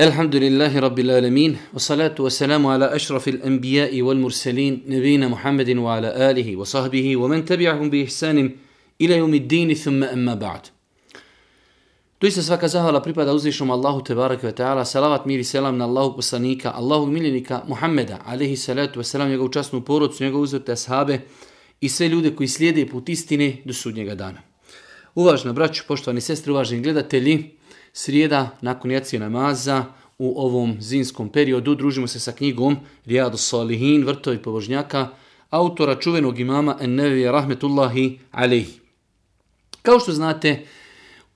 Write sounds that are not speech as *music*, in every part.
الحمد لله رب العالمين والصلاة والسلام على أشرف الأنبياء والمرسلين نبينا محمد وعلى آله وصحبه ومن تبعهم بإحسان إلى يوم الدين ثم أما بعد Doista svaka zahvala pripada uzvišnom Allahu Tebareke ve Teala, salavat mir i selam na Allahu poslanika, Allahu miljenika Muhammeda, alaihi salatu wasalam, njegovu časnu porodcu, njegovu uzvrte ashabe i sve ljude koji slijede put istine do sudnjega dana. Uvažna braću, poštovani sestri, uvaženi gledatelji, srijeda nakon jacije namaza u ovom zinskom periodu družimo se sa knjigom Rijadu Salihin, vrtovi pobožnjaka, autora čuvenog imama Ennevi Rahmetullahi Alehi. Kao što znate,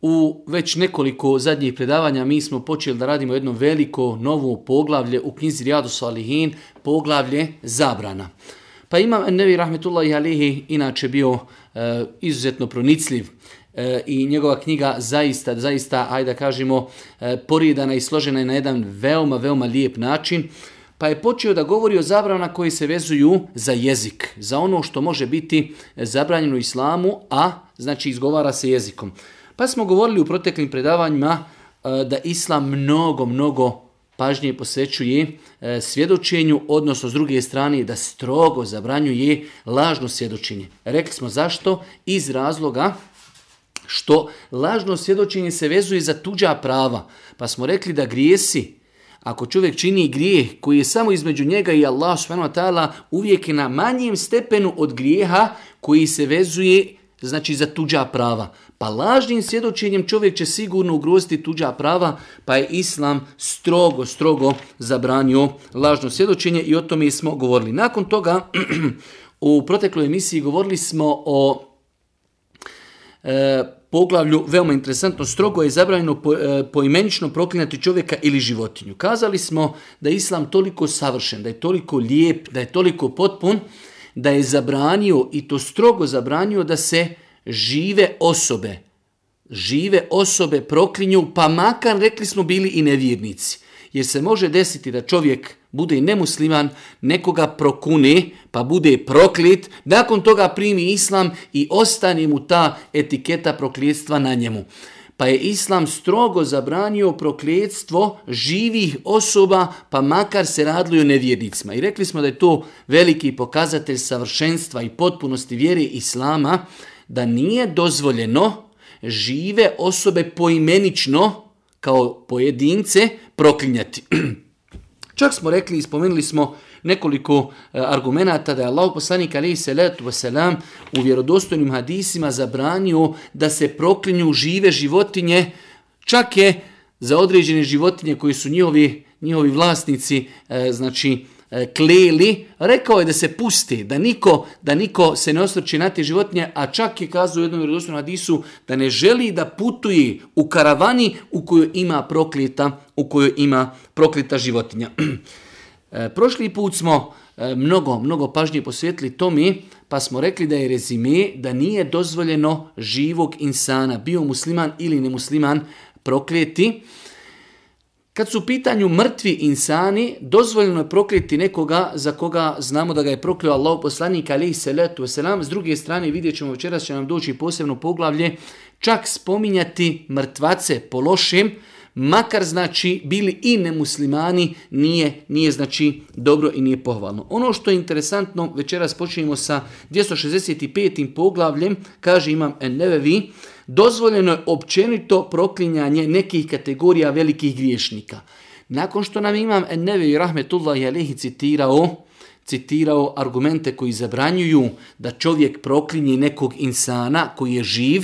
u već nekoliko zadnjih predavanja mi smo počeli da radimo jedno veliko novo poglavlje u knjizi Rijadu Salihin, poglavlje zabrana. Pa imam Ennevi Rahmetullahi Alehi inače bio e, izuzetno pronicljiv e, i njegova knjiga zaista, zaista, ajde da kažemo, e, poridana i složena je na jedan veoma, veoma lijep način. Pa je počeo da govori o zabranama koji se vezuju za jezik, za ono što može biti zabranjeno islamu, a znači izgovara se jezikom. Pa smo govorili u proteklim predavanjima e, da islam mnogo, mnogo pažnje posvećuje e, svjedočenju, odnosno s druge strane da strogo zabranjuje lažno svjedočenje. Rekli smo zašto? Iz razloga što lažno svjedočenje se vezuje za tuđa prava. Pa smo rekli da grijesi, ako čovjek čini grijeh koji je samo između njega i Allah subhanahu uvijek je na manjem stepenu od grijeha koji se vezuje znači za tuđa prava. Pa lažnim svjedočenjem čovjek će sigurno ugroziti tuđa prava, pa je Islam strogo, strogo zabranio lažno svjedočenje i o tome smo govorili. Nakon toga, *clears throat* u protekloj emisiji govorili smo o e, poglavlju, veoma interesantno, strogo je zabranjeno po, e, poimenično proklinati čovjeka ili životinju. Kazali smo da je Islam toliko savršen, da je toliko lijep, da je toliko potpun, da je zabranio i to strogo zabranio da se žive osobe, žive osobe proklinju, pa makar rekli smo bili i nevjernici. Jer se može desiti da čovjek bude nemusliman, nekoga prokune, pa bude proklit, nakon toga primi islam i ostane mu ta etiketa prokljetstva na njemu pa je Islam strogo zabranio prokljetstvo živih osoba, pa makar se radilo o nevjernicima. I rekli smo da je to veliki pokazatelj savršenstva i potpunosti vjere Islama, da nije dozvoljeno žive osobe poimenično, kao pojedince, proklinjati. *clears throat* Čak smo rekli i spomenuli smo nekoliko e, argumenata da je Allah poslanik alaihi salatu wasalam u vjerodostojnim hadisima zabranio da se proklinju žive životinje, čak je za određene životinje koji su njihovi, njihovi vlasnici, e, znači E, kleli, rekao je da se pusti, da niko, da niko se ne osvrće na te životinje, a čak je kazao u jednom vjerodostojnom hadisu da ne želi da putuje u karavani u kojoj ima prokleta, u kojoj ima prokleta životinja. *clears throat* E, prošli put smo e, mnogo, mnogo pažnje posvjetili tome, pa smo rekli da je rezime da nije dozvoljeno živog insana, bio musliman ili nemusliman, prokleti. Kad su u pitanju mrtvi insani, dozvoljeno je prokleti nekoga za koga znamo da ga je proklio Allah poslanik alaihi salatu wasalam. S druge strane vidjet ćemo večeras će nam doći posebno poglavlje, čak spominjati mrtvace po lošem, makar znači bili i nemuslimani, nije, nije znači dobro i nije pohvalno. Ono što je interesantno, večeras počinjemo sa 265. poglavljem, kaže imam Ennevevi, dozvoljeno je općenito proklinjanje nekih kategorija velikih griješnika. Nakon što nam imam Ennevevi rahmetullahi alihi citirao, citirao argumente koji zabranjuju da čovjek proklinje nekog insana koji je živ,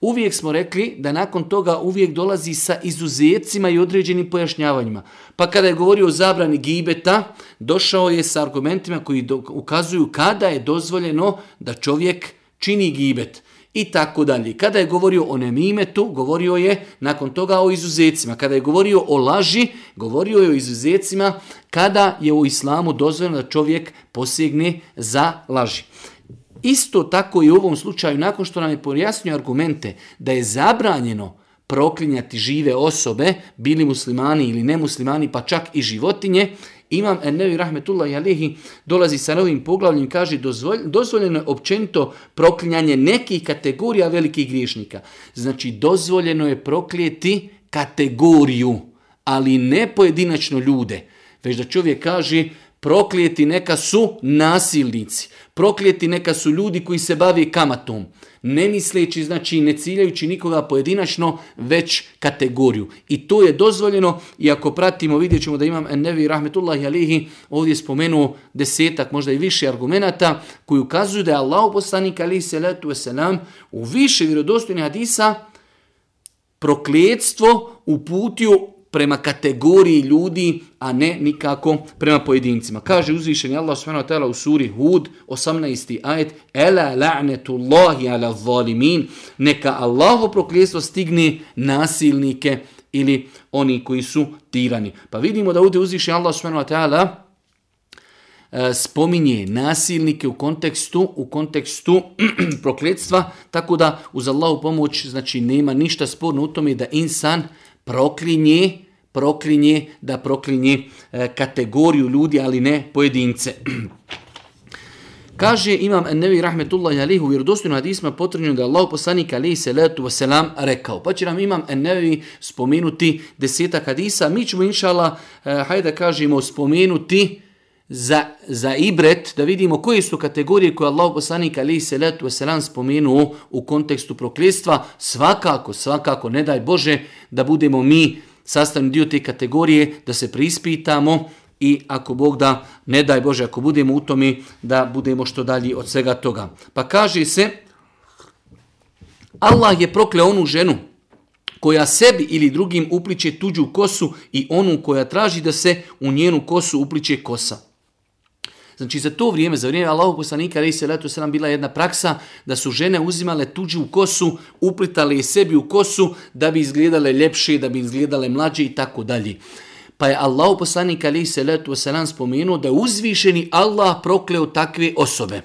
Uvijek smo rekli da nakon toga uvijek dolazi sa izuzecima i određenim pojašnjavanjima. Pa kada je govorio o zabrani gibeta, došao je sa argumentima koji ukazuju kada je dozvoljeno da čovjek čini gibet i tako dalje. Kada je govorio o nemimetu, govorio je nakon toga o izuzecima. Kada je govorio o laži, govorio je o izuzecima kada je u islamu dozvoljeno da čovjek posegne za laži. Isto tako i u ovom slučaju, nakon što nam je pojasnio argumente da je zabranjeno proklinjati žive osobe, bili muslimani ili nemuslimani, pa čak i životinje, Imam Ennevi Rahmetullah Jalehi dolazi sa novim poglavljem i kaže dozvoljeno je općenito proklinjanje nekih kategorija velikih griješnika. Znači dozvoljeno je proklijeti kategoriju, ali ne pojedinačno ljude, već da čovjek kaže proklijeti neka su nasilnici, proklijeti neka su ljudi koji se bave kamatom, ne misleći, znači ne ciljajući nikoga pojedinačno, već kategoriju. I to je dozvoljeno. I ako pratimo vidjet ćemo da imam Ennevi Rahmetullahi Alihi ovdje spomenuo desetak, možda i više argumenata koji ukazuju da je Allah poslanik alihi salatu wasalam u više vjerodostojnih hadisa prokljetstvo uputio prema kategoriji ljudi, a ne nikako prema pojedincima. Kaže uzvišeni Allah subhanahu wa ta'ala u suri Hud 18. ajet Ela la'netullahi ala zalimin neka Allaho prokljestvo stigne nasilnike ili oni koji su tirani. Pa vidimo da ovdje uzvišeni Allah subhanahu wa ta'ala e, spominje nasilnike u kontekstu u kontekstu *clears throat* prokletstva, tako da uz Allahu pomoć znači nema ništa sporno u tome da insan proklinje proklinje, da proklinje e, kategoriju ljudi, ali ne pojedince. *clears throat* Kaže imam Nevi Rahmetullahi Alihi u vjerodostojnom hadisma potrebno da je Allah poslanik alihi salatu wasalam rekao. Pa će nam imam Nevi spomenuti desetak hadisa. Mi ćemo inšala, eh, hajde da kažemo, spomenuti za, za ibret, da vidimo koje su kategorije koje Allah poslanik alihi salatu wasalam spomenuo u kontekstu prokljestva. Svakako, svakako, ne daj Bože da budemo mi sastavni dio te kategorije, da se prispitamo i ako Bog da, ne daj Bože, ako budemo u tome, da budemo što dalji od svega toga. Pa kaže se, Allah je prokleo onu ženu koja sebi ili drugim upliče tuđu kosu i onu koja traži da se u njenu kosu upliče kosa. Znači za to vrijeme, za vrijeme Allahog poslanika, ali se letu nam bila jedna praksa da su žene uzimale tuđu kosu, uplitale je sebi u kosu da bi izgledale ljepše, da bi izgledale mlađe i tako dalje. Pa je Allah poslanik ali se letu nam spomenuo da je uzvišeni Allah prokleo takve osobe.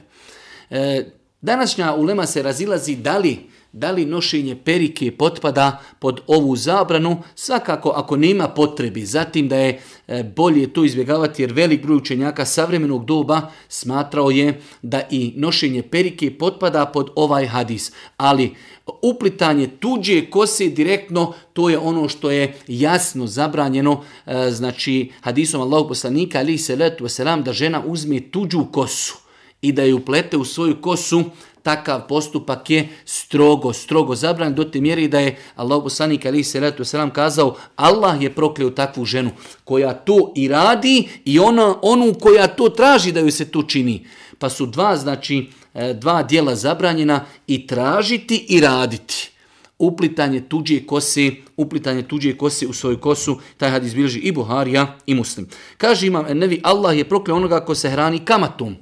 E, današnja ulema se razilazi da li da li nošenje perike potpada pod ovu zabranu, svakako ako nema potrebi, zatim da je e, bolje to izbjegavati jer velik broj učenjaka savremenog doba smatrao je da i nošenje perike potpada pod ovaj hadis, ali uplitanje tuđe kose direktno, to je ono što je jasno zabranjeno, e, znači hadisom Allahog poslanika ali se letu selam da žena uzme tuđu kosu i da je uplete u svoju kosu, takav postupak je strogo, strogo zabran do te mjeri da je Allah poslanik ali se letu selam kazao Allah je prokleo takvu ženu koja to i radi i ona, onu koja to traži da ju se to čini. Pa su dva, znači, e, dva dijela zabranjena i tražiti i raditi. Uplitanje tuđe kose, uplitanje tuđe kose u svoju kosu, taj hadis bilježi i Buharija i Muslim. Kaže imam, nevi Allah je prokleo onoga ko se hrani kamatom.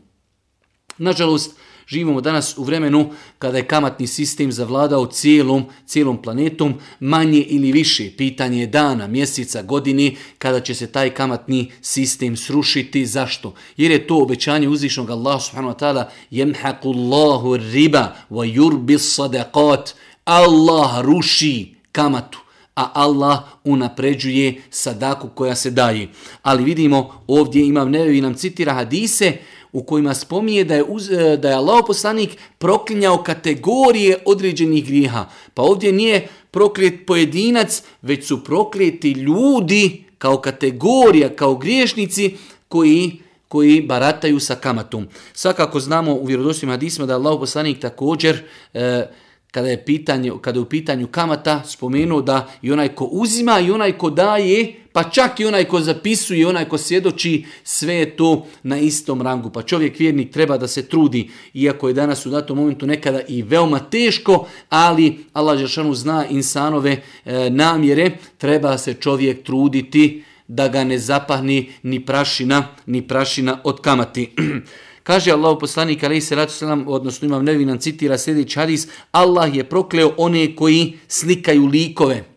Nažalost, Živimo danas u vremenu kada je kamatni sistem zavladao cijelom, cijelom planetom, manje ili više. Pitanje je dana, mjeseca, godine kada će se taj kamatni sistem srušiti. Zašto? Jer je to obećanje uzvišnog Allah subhanahu wa ta'ala jemhaku Allahu riba wa yurbi sadaqat. Allah ruši kamatu a Allah unapređuje sadaku koja se daje. Ali vidimo, ovdje imam nevi nam citira hadise u kojima spominje da je, uz, e, da je Allah poslanik proklinjao kategorije određenih grijeha. Pa ovdje nije proklet pojedinac, već su prokleti ljudi kao kategorija, kao griješnici koji koji barataju sa kamatom. Svakako znamo u vjerodostojnim hadisima da je Allah poslanik također e, kada je pitanje, kada je u pitanju kamata spomenuo da i onaj ko uzima i onaj ko daje, pa čak i onaj ko zapisuje onaj ko svjedoči, sve je to na istom rangu. Pa čovjek vjernik treba da se trudi, iako je danas u datom momentu nekada i veoma teško, ali Allah Žešanu zna insanove e, namjere, treba se čovjek truditi da ga ne zapahni ni prašina, ni prašina od kamati. *clears throat* Kaže Allah poslanik alaihi salatu selam, odnosno imam nevinan citira sljedeći hadis, Allah je prokleo one koji slikaju likove.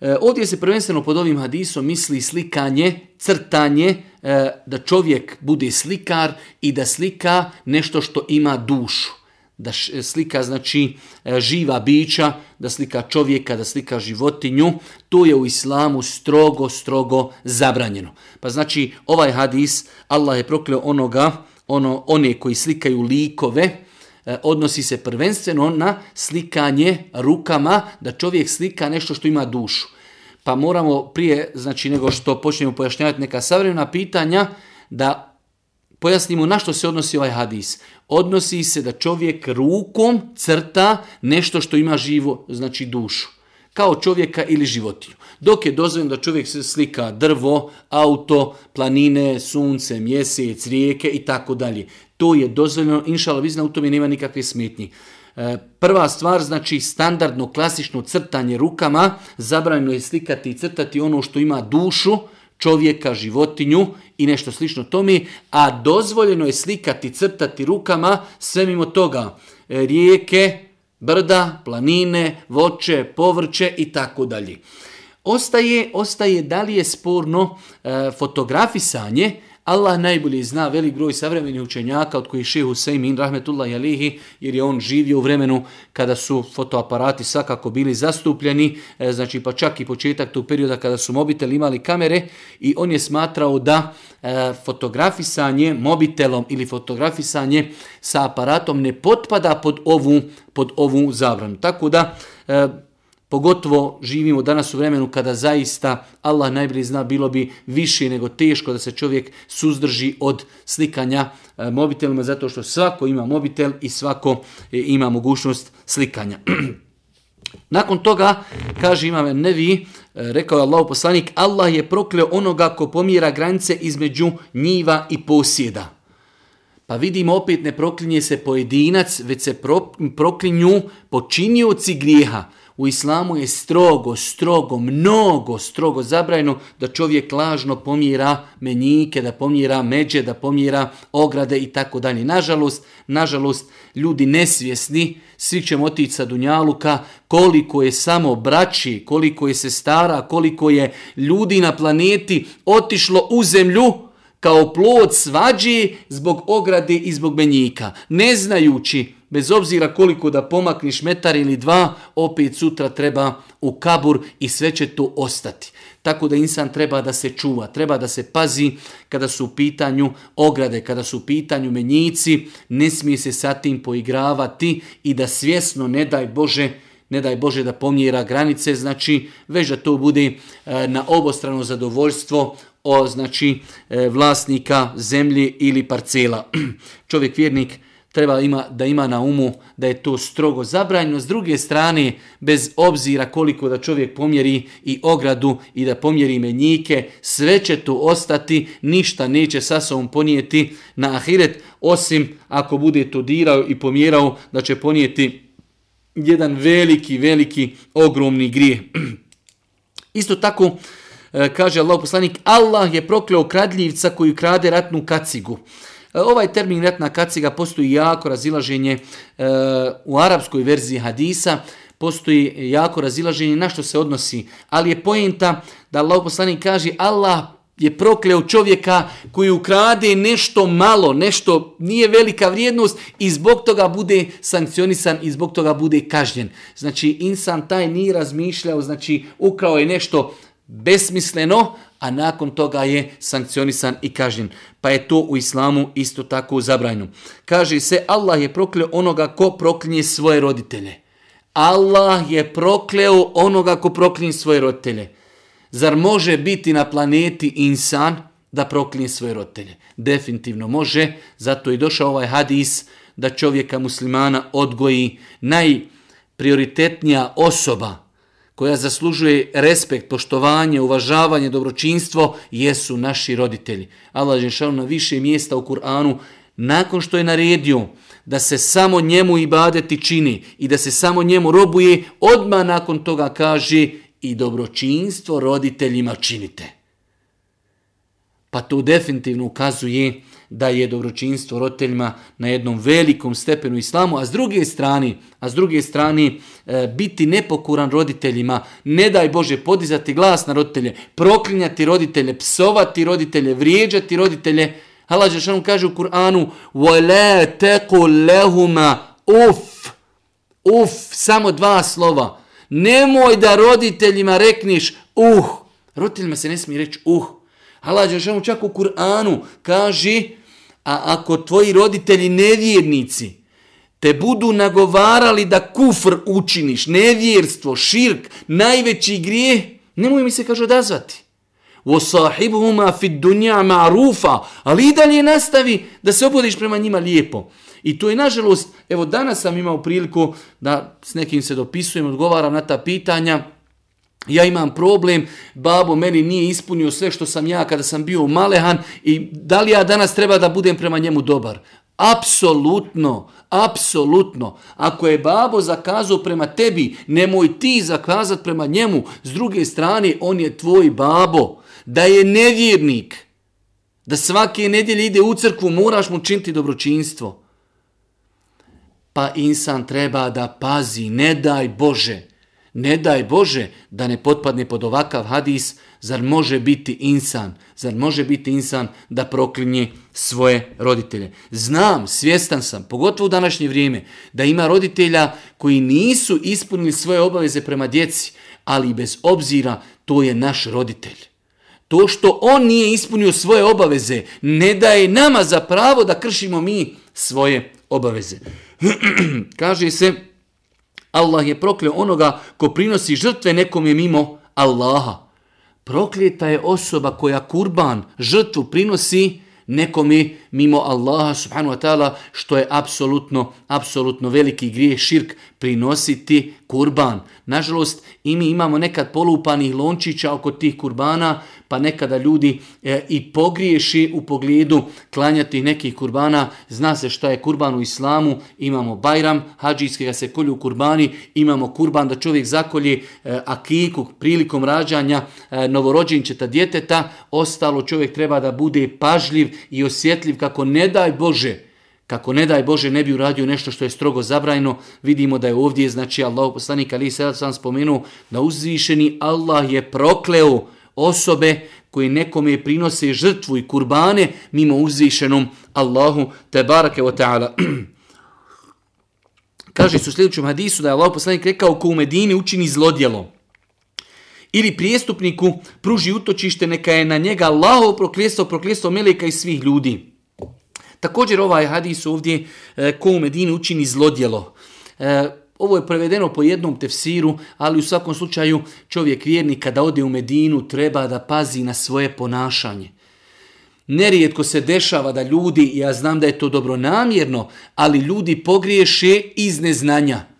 E, ovdje se prvenstveno pod ovim hadisom misli slikanje, crtanje, e, da čovjek bude slikar i da slika nešto što ima dušu da e, slika znači e, živa bića, da slika čovjeka, da slika životinju, to je u islamu strogo, strogo zabranjeno. Pa znači ovaj hadis, Allah je prokleo onoga, ono, one koji slikaju likove, E, odnosi se prvenstveno na slikanje rukama, da čovjek slika nešto što ima dušu. pa moramo prije, znači nego što počnemo pojašnjavati neka savremena pitanja, da pojasnimo na što se odnosi ovaj hadis. Odnosi se da čovjek rukom crta nešto što ima živo, znači dušu kao čovjeka ili životinju. Dok je dozvoljeno da čovjek se slika drvo, auto, planine, sunce, mjesec, rijeke i tako dalje. To je dozvoljeno, inšala vizna u tome nema nikakve smetnje. E, prva stvar, znači standardno, klasično crtanje rukama, zabranjeno je slikati i crtati ono što ima dušu, čovjeka, životinju i nešto slično tome, a dozvoljeno je slikati, crtati rukama sve mimo toga. E, rijeke, brda, planine, voće, povrće i tako dalje. Ostaje, ostaje da li je sporno e, fotografisanje, Allah najbolje zna velik broj savremenih učenjaka od kojih šehu Sejmin, rahmetullahi alihi, jer je on živio u vremenu kada su fotoaparati svakako bili zastupljeni, e, znači pa čak i početak tog perioda kada su mobitel imali kamere i on je smatrao da e, fotografisanje mobitelom ili fotografisanje sa aparatom ne potpada pod ovu, pod ovu zabranu. Tako da e, Pogotovo živimo danas u vremenu kada zaista Allah najbolje zna bilo bi više nego teško da se čovjek suzdrži od slikanja e, mobitelima zato što svako ima mobitel i svako e, ima mogućnost slikanja. *clears throat* Nakon toga, kaže imam Nevi, e, rekao je Allah poslanik, Allah je prokleo onoga ko pomjera granice između njiva i posjeda. Pa vidimo opet ne proklinje se pojedinac, već se proklinju počinioci grijeha. U islamu je strogo, strogo, mnogo strogo zabrajno da čovjek lažno pomjera menjike, da pomjera međe, da pomjera ograde i tako dalje. Nažalost, nažalost, ljudi nesvjesni, svi ćemo otići sa Dunjaluka, koliko je samo braći, koliko je sestara, koliko je ljudi na planeti otišlo u zemlju, kao plod svađe zbog ograde i zbog menjika, ne znajući bez obzira koliko da pomakniš metar ili dva, opet sutra treba u kabur i sve će to ostati. Tako da insan treba da se čuva, treba da se pazi kada su u pitanju ograde, kada su u pitanju menjici, ne smije se sa tim poigravati i da svjesno, ne daj Bože, ne daj Bože da pomjera granice, znači već da to bude e, na obostrano zadovoljstvo o znači e, vlasnika zemlje ili parcela. *clears throat* Čovjek vjernik treba ima, da ima na umu da je to strogo zabranjeno. S druge strane, bez obzira koliko da čovjek pomjeri i ogradu i da pomjeri menjike, sve će tu ostati, ništa neće sa sobom ponijeti na ahiret, osim ako bude to dirao i pomjerao da će ponijeti jedan veliki, veliki, ogromni grijeh. *clears throat* Isto tako, e, kaže Allah poslanik, Allah je prokleo kradljivca koji krade ratnu kacigu. E, ovaj termin ratna kaciga postoji jako razilaženje e, u arapskoj verziji hadisa, postoji jako razilaženje na što se odnosi, ali je pojenta da Allah poslanik kaže Allah je prokleo čovjeka koji ukrade nešto malo, nešto nije velika vrijednost i zbog toga bude sankcionisan i zbog toga bude kažnjen. Znači insan taj nije razmišljao, znači ukrao je nešto besmisleno, a nakon toga je sankcionisan i kažnjen. Pa je to u islamu isto tako zabrajno. Kaže se, Allah je prokleo onoga ko proklinje svoje roditelje. Allah je prokleo onoga ko proklinje svoje roditelje. Zar može biti na planeti insan da proklinje svoje roditelje? Definitivno može, zato je došao ovaj hadis da čovjeka muslimana odgoji najprioritetnija osoba, koja zaslužuje respekt, poštovanje, uvažavanje, dobročinstvo, jesu naši roditelji. Allah Žešanu na više mjesta u Kur'anu, nakon što je naredio da se samo njemu ibadeti čini i da se samo njemu robuje, odmah nakon toga kaže i dobročinstvo roditeljima činite. Pa to definitivno ukazuje da je dobročinstvo roditeljima na jednom velikom stepenu islamu, a s druge strane, a s druge strane e, biti nepokuran roditeljima, ne daj Bože podizati glas na roditelje, proklinjati roditelje, psovati roditelje, vrijeđati roditelje. Allah Žešanu kaže u Kur'anu وَلَا تَقُلْ لَهُمَا uf, uf, samo dva slova. Nemoj da roditeljima rekniš uh. Roditeljima se ne smije reći uh. Allah Đelšanu čak u Kur'anu kaže, a ako tvoji roditelji nevjernici te budu nagovarali da kufr učiniš, nevjerstvo, širk, najveći grijeh, Nemoj mi se, kaže, odazvati. وَصَاحِبُهُمَا فِي الدُّنْيَا مَعْرُوفًا Ali i dalje nastavi da se obodiš prema njima lijepo. I to je nažalost, evo danas sam imao priliku da s nekim se dopisujem, odgovaram na ta pitanja, ja imam problem, babo meni nije ispunio sve što sam ja kada sam bio malehan i da li ja danas treba da budem prema njemu dobar? Apsolutno, apsolutno. Ako je babo zakazao prema tebi, nemoj ti zakazat prema njemu. S druge strane, on je tvoj babo. Da je nevjernik, da svake nedjelje ide u crkvu, moraš mu činiti dobročinstvo. Pa insan treba da pazi, ne daj Bože, ne daj Bože da ne potpadne pod ovakav hadis, zar može biti insan, zar može biti insan da proklinje svoje roditelje. Znam, svjestan sam, pogotovo u današnje vrijeme, da ima roditelja koji nisu ispunili svoje obaveze prema djeci, ali bez obzira to je naš roditelj. To što on nije ispunio svoje obaveze ne daje nama za pravo da kršimo mi svoje obaveze. *clears throat* Kaže se, Allah je prokleo onoga ko prinosi žrtve nekom je mimo Allaha. Prokleta je osoba koja kurban, žrtvu prinosi nekome mimo Allaha subhanahu wa ta'ala, što je apsolutno, apsolutno veliki grijeh širk prinositi kurban. Nažalost, i mi imamo nekad polupanih lončića oko tih kurbana, pa nekada ljudi e, i pogriješi u pogledu klanjati nekih kurbana. Zna se šta je kurban u islamu, imamo bajram, hađijski ga se kolju kurbani, imamo kurban da čovjek zakolje e, akiku prilikom rađanja e, novorođenčeta djeteta, ostalo čovjek treba da bude pažljiv i osjetljiv kako ne daj Bože, kako ne daj Bože ne bi uradio nešto što je strogo zabrajno, vidimo da je ovdje, znači Allah poslanik Ali Sada sam spomenuo da uzvišeni Allah je prokleo osobe koji nekome prinose žrtvu i kurbane mimo uzvišenom Allahu te barake o ta'ala. *clears throat* Kaže su u sljedećem hadisu da je Allah poslanik rekao ko u Medini učini zlodjelo ili prijestupniku pruži utočište neka je na njega Allahov prokljestvo, prokljestvo meleka i svih ljudi. Također ovaj hadis ovdje e, ko u Medini učini zlodjelo. E, ovo je prevedeno po jednom tefsiru, ali u svakom slučaju čovjek vjernik kada ode u Medinu treba da pazi na svoje ponašanje. Nerijetko se dešava da ljudi, ja znam da je to dobro namjerno, ali ljudi pogriješe iz neznanja.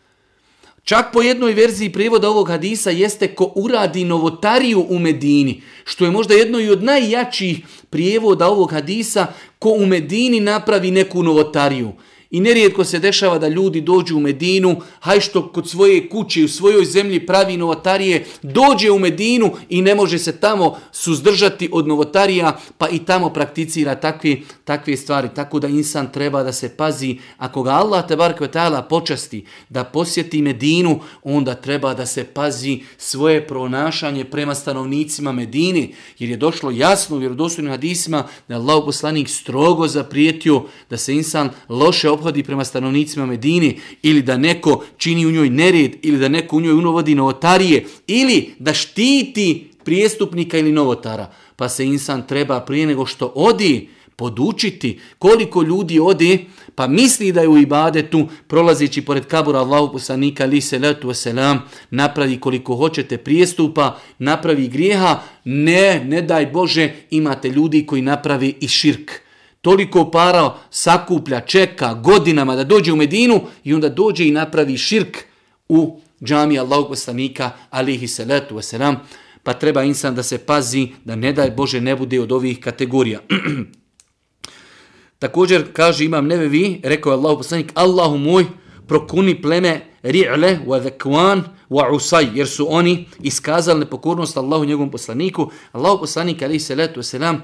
Čak po jednoj verziji prijevoda ovog hadisa jeste ko uradi novotariju u Medini, što je možda jedno i od najjačih prijevoda ovog hadisa, ko u Medini napravi neku novotariju. I nerijetko se dešava da ljudi dođu u Medinu, haj što kod svoje kuće u svojoj zemlji pravi novotarije, dođe u Medinu i ne može se tamo suzdržati od novotarija, pa i tamo prakticira takve, takve stvari. Tako da insan treba da se pazi, ako ga Allah te bar kvetala počasti da posjeti Medinu, onda treba da se pazi svoje pronašanje prema stanovnicima Medini, jer je došlo jasno u vjerodostojnim hadisima da je Allah poslanik strogo zaprijetio da se insan loše obhodi prema stanovnicima Medine ili da neko čini u njoj nered ili da neko u njoj unovodi novotarije ili da štiti prijestupnika ili novotara. Pa se insan treba prije nego što odi podučiti koliko ljudi ode pa misli da je u ibadetu prolazeći pored kabura Allahu poslanika ali se letu selam napravi koliko hoćete prijestupa, napravi grijeha, ne, ne daj Bože, imate ljudi koji napravi i širk toliko para sakuplja, čeka godinama da dođe u Medinu i onda dođe i napravi širk u džami Allahog poslanika alihi salatu wasalam. Pa treba insan da se pazi da ne daj Bože ne bude od ovih kategorija. *clears throat* Također kaže imam nevevi, rekao je Allahog poslanik, Allahu moj prokuni pleme ri'le wa dhekwan wa usaj, jer su oni iskazali nepokornost Allahu njegovom poslaniku. Allahog poslanik alihi salatu wasalam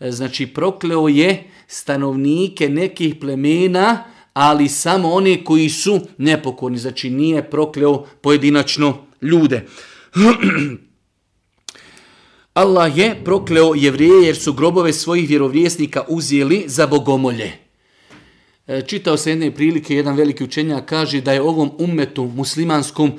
znači prokleo je stanovnike nekih plemena, ali samo one koji su nepokorni, znači nije prokleo pojedinačno ljude. *clears throat* Allah je prokleo jevrije jer su grobove svojih vjerovjesnika uzijeli za bogomolje. E, čitao se jedne prilike, jedan veliki učenjak kaže da je ovom umetu muslimanskom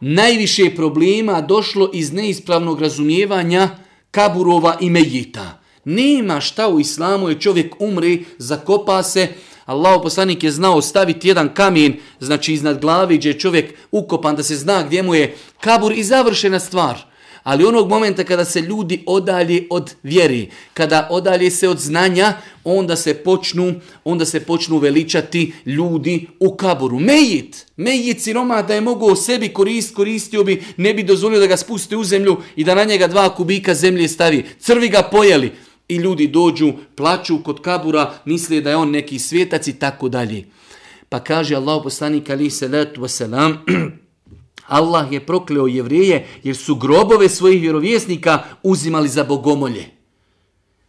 najviše problema došlo iz neispravnog razumijevanja kaburova i mejita. Nema šta u islamu je čovjek umri, zakopa se, Allah poslanik je znao staviti jedan kamen, znači iznad glavi gdje je čovjek ukopan da se zna gdje mu je kabur i završena stvar. Ali onog momenta kada se ljudi odalje od vjeri, kada odalje se od znanja, onda se počnu, onda se počnu veličati ljudi u kaburu. Mejit, mejit siroma da je mogao sebi korist, koristio bi, ne bi dozvolio da ga spusti u zemlju i da na njega dva kubika zemlje stavi. Crvi ga pojeli i ljudi dođu, plaću kod kabura, misle da je on neki svjetac i tako dalje. Pa kaže Allah poslanik ali salatu wasalam, *clears throat* Allah je prokleo jevrijeje jer su grobove svojih vjerovjesnika uzimali za bogomolje.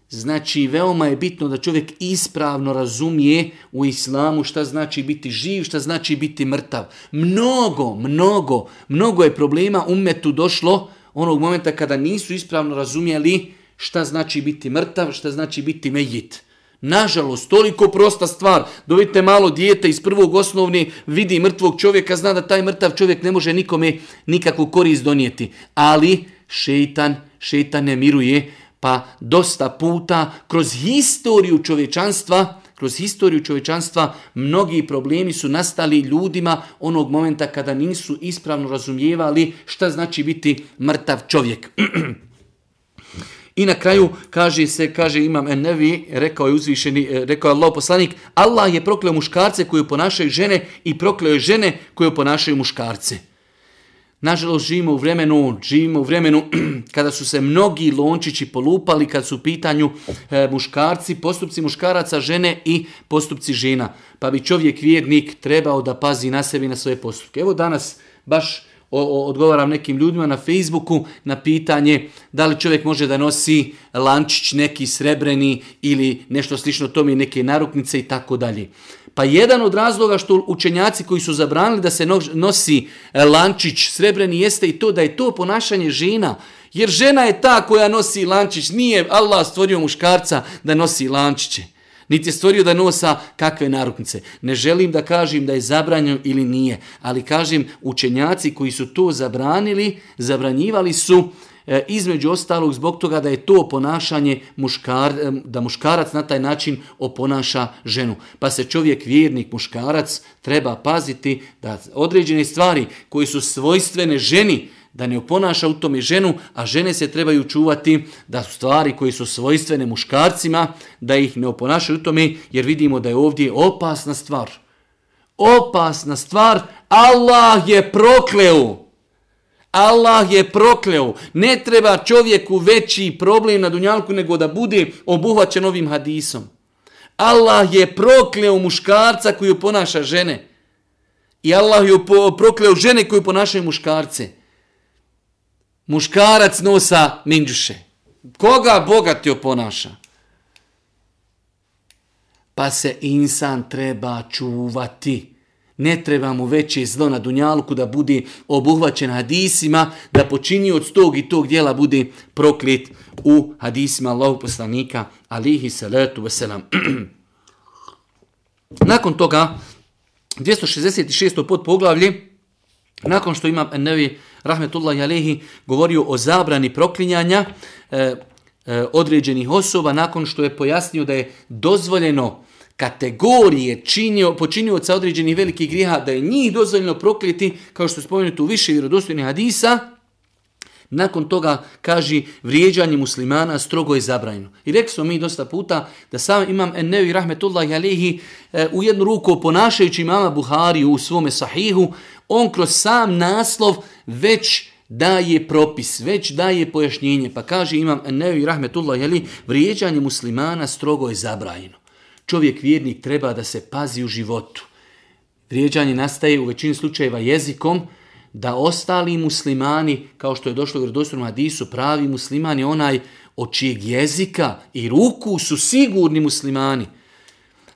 Znači, veoma je bitno da čovjek ispravno razumije u islamu šta znači biti živ, šta znači biti mrtav. Mnogo, mnogo, mnogo je problema umetu došlo onog momenta kada nisu ispravno razumijeli šta znači biti mrtav, šta znači biti mejit. Nažalost, toliko prosta stvar. Dovite malo dijete iz prvog osnovni, vidi mrtvog čovjeka, zna da taj mrtav čovjek ne može nikome nikakvu korist donijeti. Ali šeitan, šeitan ne miruje, pa dosta puta kroz historiju čovječanstva, kroz historiju čovječanstva mnogi problemi su nastali ljudima onog momenta kada nisu ispravno razumijevali šta znači biti mrtav čovjek. *clears throat* I na kraju kaže se, kaže imam Ennevi, rekao je uzvišeni, e, rekao je Allah poslanik, Allah je prokleo muškarce koji ponašaju žene i prokleo je žene koje ponašaju muškarce. Nažalost, živimo u vremenu, živimo u vremenu *clears throat* kada su se mnogi lončići polupali, kad su u pitanju e, muškarci, postupci muškaraca, žene i postupci žena. Pa bi čovjek vjernik trebao da pazi na sebi na svoje postupke. Evo danas baš O odgovaram nekim ljudima na Facebooku na pitanje da li čovjek može da nosi lančić neki srebreni ili nešto slično tome neke naruknice i tako dalje. Pa jedan od razloga što učenjaci koji su zabranili da se nosi e, lančić srebreni jeste i to da je to ponašanje žena. Jer žena je ta koja nosi lančić, nije Allah stvorio muškarca da nosi lančiće niti je stvorio da nosa kakve naruknice. Ne želim da kažem da je zabranjeno ili nije, ali kažem učenjaci koji su to zabranili, zabranjivali su e, između ostalog zbog toga da je to ponašanje muškar, e, da muškarac na taj način oponaša ženu. Pa se čovjek vjernik muškarac treba paziti da određene stvari koji su svojstvene ženi, da ne oponaša u tome ženu, a žene se trebaju čuvati da su stvari koji su svojstvene muškarcima, da ih ne oponašaju u tome, jer vidimo da je ovdje opasna stvar. Opasna stvar, Allah je prokleo. Allah je prokleo. Ne treba čovjeku veći problem na dunjalku nego da bude obuhvaćen ovim hadisom. Allah je prokleo muškarca koji ponaša žene. I Allah je prokleo žene koji ponašaju muškarce muškarac nosa minđuše. Koga Boga ti oponaša? Pa se insan treba čuvati. Ne treba mu veće zlo na dunjalku da bude obuhvaćen hadisima, da počini od tog i tog dijela bude proklet u hadisima Allahu poslanika alihi salatu wasalam. *clears throat* Nakon toga, 266. pod poglavlje, nakon što imam Nevi rahmetullahi alehi, govorio o zabrani proklinjanja e, e, određenih osoba nakon što je pojasnio da je dozvoljeno kategorije činio, počinioca određenih velikih grijeha, da je njih dozvoljeno prokliti, kao što je spomenuto u više vjerodostojnih hadisa, nakon toga kaže vrijeđanje muslimana strogo je zabranjeno. I rekli smo mi dosta puta da sam imam Ennevi rahmetullahi alihi e, u jednu ruku ponašajući imama Buhari u svome sahihu, on kroz sam naslov već daje propis, već daje pojašnjenje. Pa kaže imam Ennevi rahmetullahi alihi vrijeđanje muslimana strogo je zabranjeno. Čovjek vjernik treba da se pazi u životu. Vrijeđanje nastaje u većini slučajeva jezikom, da ostali muslimani, kao što je došlo u vjerodostojnom hadisu, pravi muslimani, onaj od čijeg jezika i ruku su sigurni muslimani.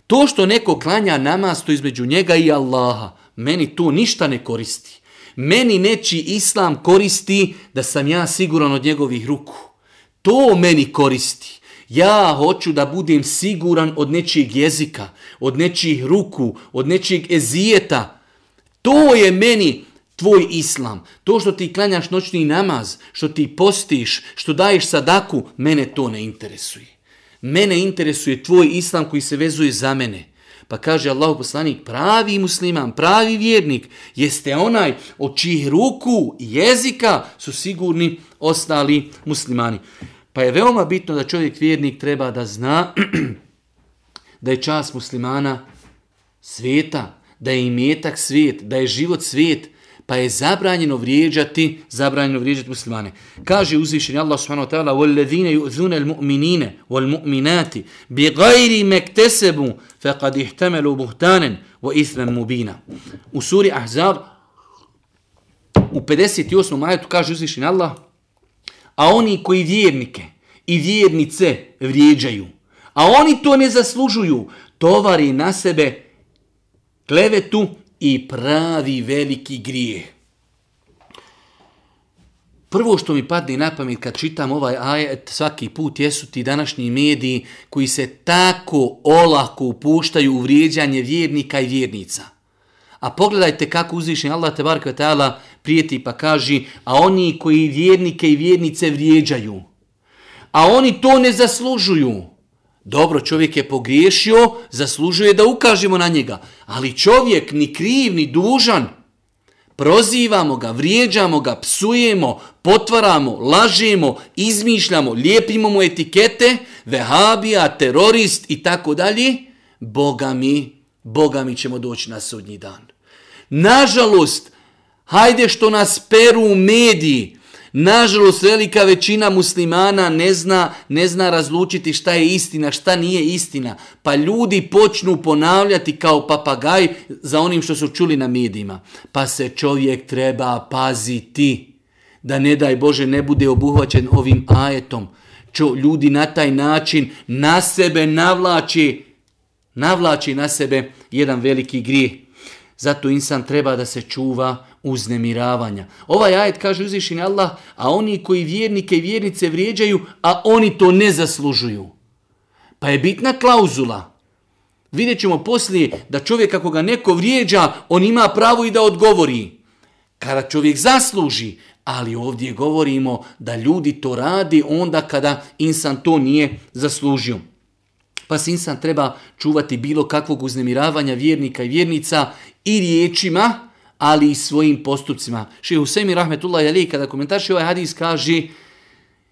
To što neko klanja namaz, to između njega i Allaha, meni to ništa ne koristi. Meni neći islam koristi da sam ja siguran od njegovih ruku. To meni koristi. Ja hoću da budem siguran od nečijeg jezika, od nečijih ruku, od nečijeg ezijeta. To je meni tvoj islam, to što ti klanjaš noćni namaz, što ti postiš, što daješ sadaku, mene to ne interesuje. Mene interesuje tvoj islam koji se vezuje za mene. Pa kaže Allahu poslanik, pravi musliman, pravi vjernik, jeste onaj od čih ruku i jezika su sigurni ostali muslimani. Pa je veoma bitno da čovjek vjernik treba da zna *clears throat* da je čas muslimana sveta, da je imetak svijet, da je život svijet, pa je zabranjeno vrijeđati, zabranjeno vrijeđati muslimane. Kaže uzvišeni Allah subhanahu wa ta'ala وَالَّذِينَ يُؤْذُونَ الْمُؤْمِنِينَ وَالْمُؤْمِنَاتِ بِغَيْرِ مَكْتَسَبُوا فَقَدْ اِحْتَمَلُوا بُهْتَانًا وَإِثْمًا مُبِينًا U suri Ahzab u 58. majetu kaže uzvišeni Allah a oni koji vjernike i vjernice vrijeđaju, a oni to ne zaslužuju, tovari na sebe klevetu i pravi veliki grije. Prvo što mi padne na pamet kad čitam ovaj ajet svaki put jesu ti današnji mediji koji se tako olako upuštaju u vrijeđanje vjernika i vjernica. A pogledajte kako uzvišnji Allah te barka ta'ala prijeti pa kaži, a oni koji vjernike i vjernice vrijeđaju, a oni to ne zaslužuju. Dobro, čovjek je pogriješio, zaslužuje da ukažemo na njega, ali čovjek ni kriv, ni dužan, prozivamo ga, vrijeđamo ga, psujemo, potvaramo, lažemo, izmišljamo, lijepimo mu etikete, vehabija, terorist i tako dalje, Boga mi, Boga mi ćemo doći na sudnji dan. Nažalost, hajde što nas peru mediji, nažalost velika većina muslimana ne zna, ne zna razlučiti šta je istina, šta nije istina, pa ljudi počnu ponavljati kao papagaj za onim što su čuli na medijima. Pa se čovjek treba paziti da ne daj Bože ne bude obuhvaćen ovim ajetom. Čo ljudi na taj način na sebe navlači, navlači na sebe jedan veliki grijeh. Zato insan treba da se čuva uznemiravanja. Ovaj ajet kaže uzvišeni Allah, a oni koji vjernike i vjernice vrijeđaju, a oni to ne zaslužuju. Pa je bitna klauzula. Vidjet ćemo poslije da čovjek ako ga neko vrijeđa, on ima pravo i da odgovori. Kada čovjek zasluži, ali ovdje govorimo da ljudi to radi onda kada insan to nije zaslužio. Pa se insan treba čuvati bilo kakvog uznemiravanja vjernika i vjernica i riječima, ali i svojim postupcima. Šehe Husemi Rahmetullah ali kada komentarši ovaj hadis kaže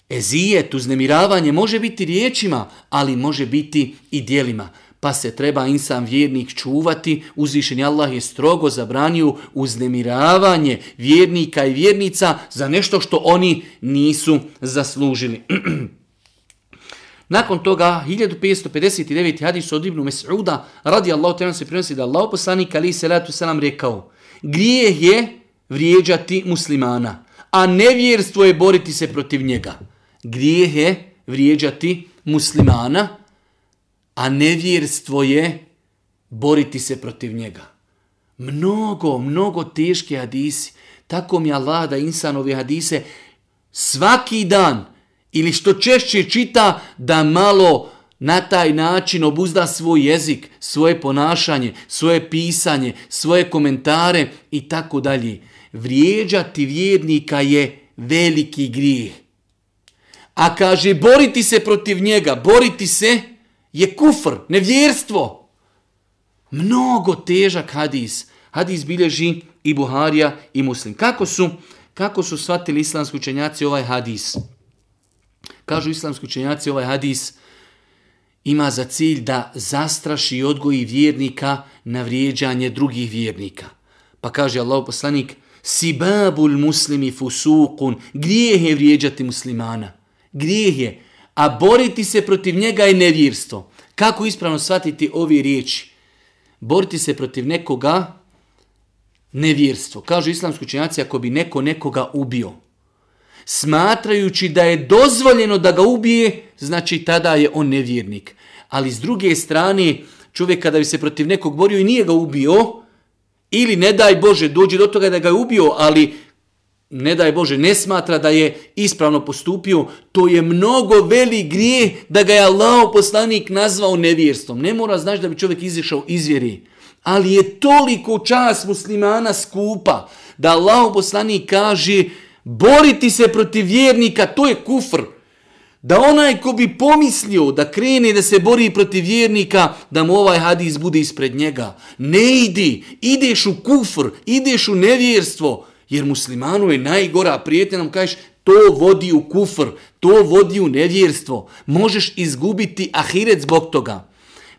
ezijet, uznemiravanje može biti riječima, ali može biti i dijelima. Pa se treba insan vjernik čuvati, uzvišen Allah je strogo zabranio uznemiravanje vjernika i vjernica za nešto što oni nisu zaslužili. *clears throat* Nakon toga, 1559. hadis od Ibnu Mes'uda, radi Allah, se prenosi da Allah poslanik ali se selam rekao, grijeh je vrijeđati muslimana, a nevjerstvo je boriti se protiv njega. Grijeh je vrijeđati muslimana, a nevjerstvo je boriti se protiv njega. Mnogo, mnogo teške hadisi. Tako mi Allah da insan ove hadise svaki dan ili što češće čita da malo na taj način obuzda svoj jezik, svoje ponašanje, svoje pisanje, svoje komentare i tako dalje. Vrijeđati vjernika je veliki grijeh. A kaže, boriti se protiv njega, boriti se je kufr, nevjerstvo. Mnogo težak hadis. Hadis bilježi i Buharija i Muslim. Kako su, kako su shvatili islamski učenjaci ovaj hadis? Kažu islamski učenjaci ovaj hadis ima za cilj da zastraši i odgoji vjernika na vrijeđanje drugih vjernika. Pa kaže Allah poslanik, Sibabul muslimi fusukun, grijeh je vrijeđati muslimana. Grijeh je, a boriti se protiv njega je nevjerstvo. Kako ispravno shvatiti ovi riječi? Boriti se protiv nekoga, nevjerstvo. Kažu islamski učenjaci, ako bi neko nekoga ubio, smatrajući da je dozvoljeno da ga ubije, znači tada je on nevjernik. Ali s druge strane, čovjek kada bi se protiv nekog borio i nije ga ubio, ili ne daj Bože, dođe do toga da ga je ubio, ali ne daj Bože, ne smatra da je ispravno postupio, to je mnogo veli grije da ga je Allah poslanik nazvao nevjerstvom. Ne mora znaš da bi čovjek izišao iz vjeri. Ali je toliko čas muslimana skupa da Allah poslanik kaže boriti se protiv vjernika, to je kufr. da onaj ko bi pomislio da krene da se bori protiv vjernika, da mu ovaj hadis bude ispred njega. Ne idi, ideš u kufr, ideš u nevjerstvo, jer muslimanu je najgora prijetnja nam kažeš to vodi u kufr, to vodi u nevjerstvo. Možeš izgubiti ahiret zbog toga.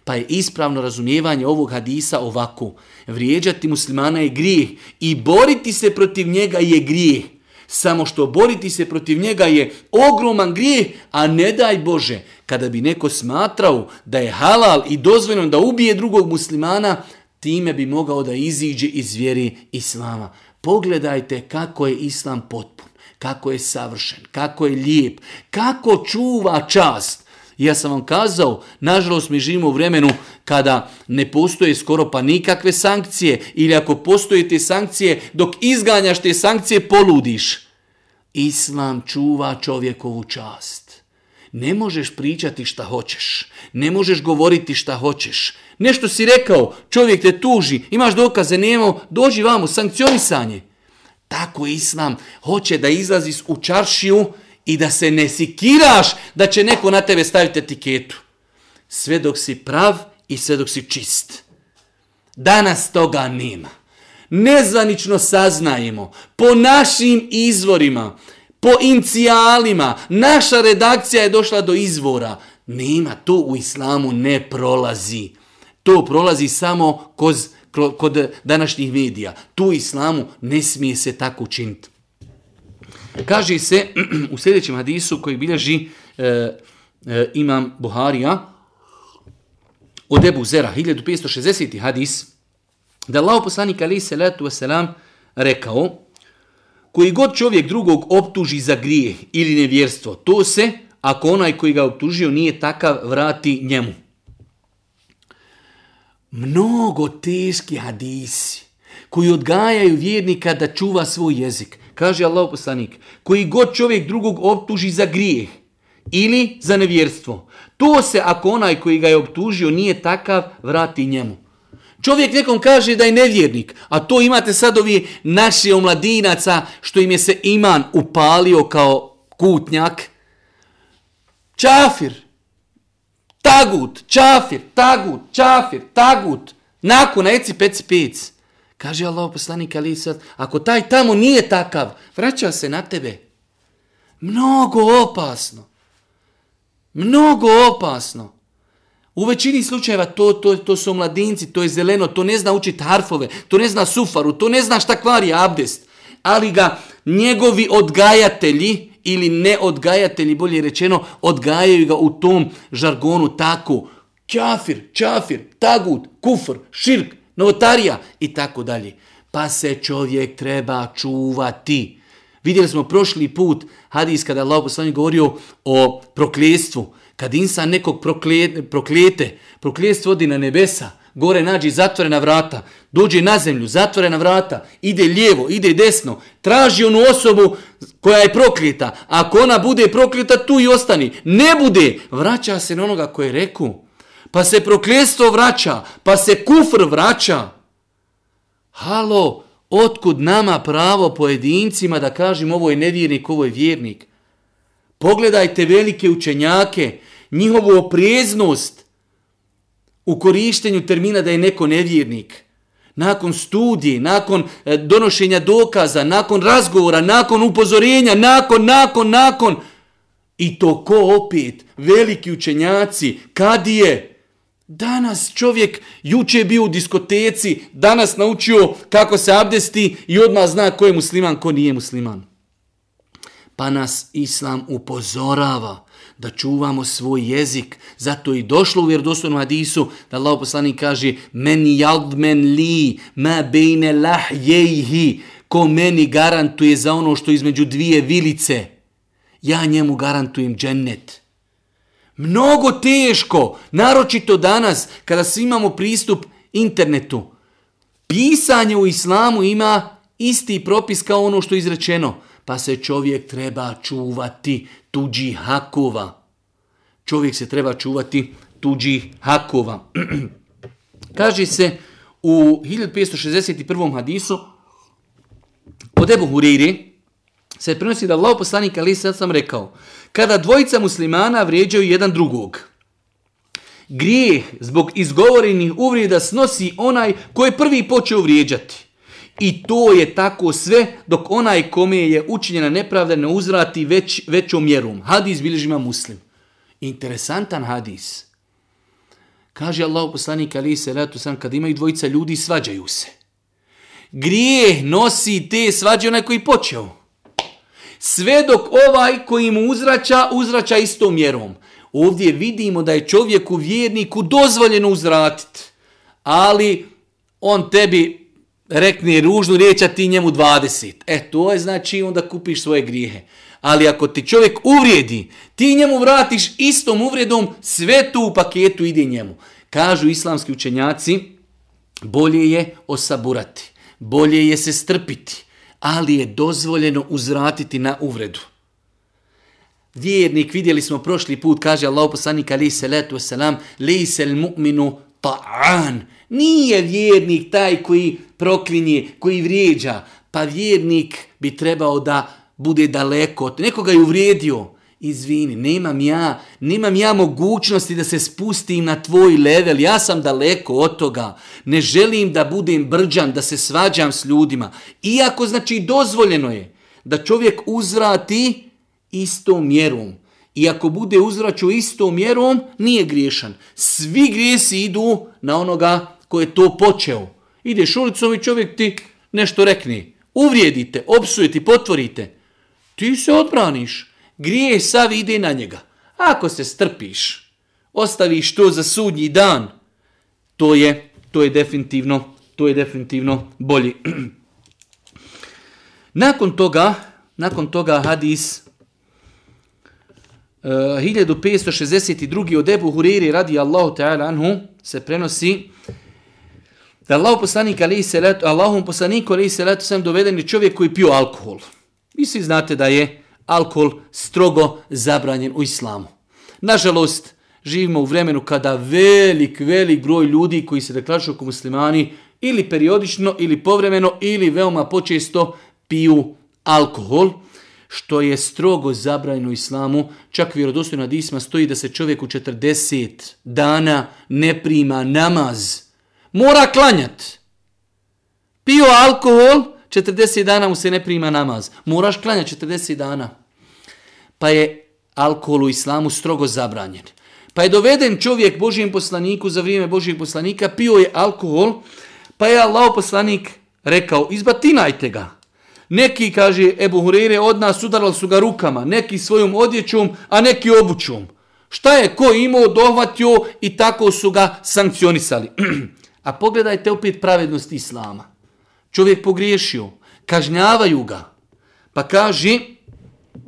Pa je ispravno razumijevanje ovog hadisa ovako. Vrijeđati muslimana je grijeh i boriti se protiv njega je grijeh. Samo što boriti se protiv njega je ogroman grijeh, a ne daj Bože, kada bi neko smatrao da je halal i dozvoljeno da ubije drugog muslimana, time bi mogao da iziđe iz vjeri Islama. Pogledajte kako je Islam potpun, kako je savršen, kako je lijep, kako čuva čast. Ja sam vam kazao, nažalost mi živimo u vremenu kada ne postoje skoro pa nikakve sankcije ili ako postoje te sankcije, dok izganjaš te sankcije poludiš. Islam čuva čovjekovu čast. Ne možeš pričati šta hoćeš. Ne možeš govoriti šta hoćeš. Nešto si rekao, čovjek te tuži, imaš dokaze, nemo, dođi vamo, sankcionisanje. Tako Islam hoće da izlazi u čaršiju i da se ne sikiraš da će neko na tebe staviti etiketu. Sve dok si prav i sve dok si čist. Danas toga nema. Nezvanično saznajemo po našim izvorima, po incijalima, naša redakcija je došla do izvora. Nema, to u islamu ne prolazi. To prolazi samo koz, kod današnjih medija. Tu islamu ne smije se tako učiniti. Kaže se *clears throat* u sljedećem hadisu koji bilježi e, e, imam Buharija od Ebu Zera, 1560. hadis, da Allah poslanik alaih salatu wasalam rekao, koji god čovjek drugog optuži za grijeh ili nevjerstvo, to se, ako onaj koji ga optužio nije takav, vrati njemu. Mnogo teški hadisi koji odgajaju vjernika da čuva svoj jezik. Kaže Allah poslanik, koji god čovjek drugog optuži za grijeh ili za nevjerstvo, to se ako onaj koji ga je optužio nije takav, vrati njemu. Čovjek nekom kaže da je nevjernik, a to imate sad ovi naši omladinaca što im je se iman upalio kao kutnjak. Čafir, tagut, čafir, tagut, čafir, tagut, nakon eci peci peci. Kaže Allah poslanik ali sad, ako taj tamo nije takav, vraća se na tebe. Mnogo opasno. Mnogo opasno. U većini slučajeva to, to, to su mladinci, to je zeleno, to ne zna učiti harfove, to ne zna sufaru, to ne zna šta kvari abdest. Ali ga njegovi odgajatelji ili ne odgajatelji, bolje rečeno, odgajaju ga u tom žargonu tako. Ćafir, čafir, tagut, kufr, širk, novotarija i tako dalje. Pa se čovjek treba čuvati. Vidjeli smo prošli put hadis kada Allah poslanik govorio o prokljetstvu. Kad insan nekog proklijete, proklijete, proklijestvo na nebesa, gore nađi zatvorena vrata, dođe na zemlju, zatvorena vrata, ide lijevo, ide desno, traži onu osobu koja je proklijeta. Ako ona bude proklijeta, tu i ostani. Ne bude, vraća se na onoga koje je rekao pa se prokljestvo vraća, pa se kufr vraća. Halo, otkud nama pravo pojedincima da kažem ovo je nevjernik, ovo je vjernik? Pogledajte velike učenjake, njihovu oprijeznost u korištenju termina da je neko nevjernik. Nakon studije, nakon e, donošenja dokaza, nakon razgovora, nakon upozorenja, nakon, nakon, nakon. I to ko opet? Veliki učenjaci, kadije, Danas čovjek juče je bio u diskoteci, danas naučio kako se abdesti i odmah zna ko je musliman, ko nije musliman. Pa nas Islam upozorava da čuvamo svoj jezik. Zato i došlo u vjerodostojnom hadisu da Allah poslanik kaže men jald men li ma bejne lah jejhi ko meni garantuje za ono što između dvije vilice. Ja njemu garantujem džennet. Mnogo teško, naročito danas kada svi imamo pristup internetu. Pisanje u islamu ima isti propis kao ono što je izrečeno, pa se čovjek treba čuvati tuđi hakova. Čovjek se treba čuvati tuđi hakova. *clears throat* Kaže se u 1561. hadisu od Ebu Hureyri, se prenosi da Allah poslanik ali sad sam rekao, kada dvojica muslimana vrijeđaju jedan drugog, grijeh zbog izgovorenih uvrijeda snosi onaj koji je prvi počeo vrijeđati. I to je tako sve dok onaj kome je učinjena nepravda ne uzrati već, većom mjerom. Hadis bilježima muslim. Interesantan hadis. Kaže Allah poslanik ali se ratu sam kad imaju dvojica ljudi svađaju se. Grijeh nosi te svađe onaj koji počeo. Sve dok ovaj koji mu uzrača, uzrača istom mjerom. Ovdje vidimo da je čovjeku vjerniku dozvoljeno uzratiti. Ali on tebi rekne ružnu riječ, a ti njemu 20. E, to je znači onda kupiš svoje grijehe. Ali ako ti čovjek uvrijedi, ti njemu vratiš istom uvredom, sve tu u paketu ide njemu. Kažu islamski učenjaci, bolje je osaburati, bolje je se strpiti, ali je dozvoljeno uzratiti na uvredu. Vjernik, vidjeli smo prošli put, kaže Allah poslanik li se letu selam, li se mu'minu ta'an. Nije vjernik taj koji proklinje, koji vrijeđa. Pa vjernik bi trebao da bude daleko od nekoga je uvrijedio. Izvini, nemam ja, nemam ja mogućnosti da se spustim na tvoj level, ja sam daleko od toga. Ne želim da budem brđan, da se svađam s ljudima. Iako znači dozvoljeno je da čovjek uzvrati istom mjerom. I ako bude uzvraćao istom mjerom, nije griješan. Svi grijesi idu na onoga ko je to počeo. Ideš ulicom i čovjek ti nešto rekne. Uvrijedite, opsujete, potvorite. Ti se odbraniš. Grije sav ide na njega. Ako se strpiš, ostaviš to za sudnji dan, to je, to je definitivno, to je definitivno bolji. *clears throat* nakon toga, nakon toga hadis eh, uh, 1562. od Ebu Huriri radi Allahu ta'ala anhu se prenosi da Allahu poslanik alaihi salatu, Allahum poslaniku alaihi salatu sam doveden je čovjek koji pio alkohol. Vi svi znate da je alkohol strogo zabranjen u islamu. Nažalost, živimo u vremenu kada velik, velik broj ljudi koji se deklačuju kao muslimani ili periodično, ili povremeno, ili veoma počesto piju alkohol, što je strogo zabranjeno u islamu. Čak vjerodostojno disma stoji da se čovjek u 40 dana ne prima namaz. Mora klanjat. Pio alkohol, 40 dana mu se ne prima namaz. Moraš klanjati 40 dana. Pa je alkohol u islamu strogo zabranjen. Pa je doveden čovjek Božijem poslaniku za vrijeme Božijeg poslanika, pio je alkohol, pa je Allah poslanik rekao, izbatinajte ga. Neki, kaže Ebu Hurere, od nas udarali su ga rukama, neki svojom odjećom, a neki obućom. Šta je ko imao, dohvatio i tako su ga sankcionisali. *clears throat* a pogledajte opet pravednost Islama čovjek pogriješio, kažnjavaju ga. Pa kaže,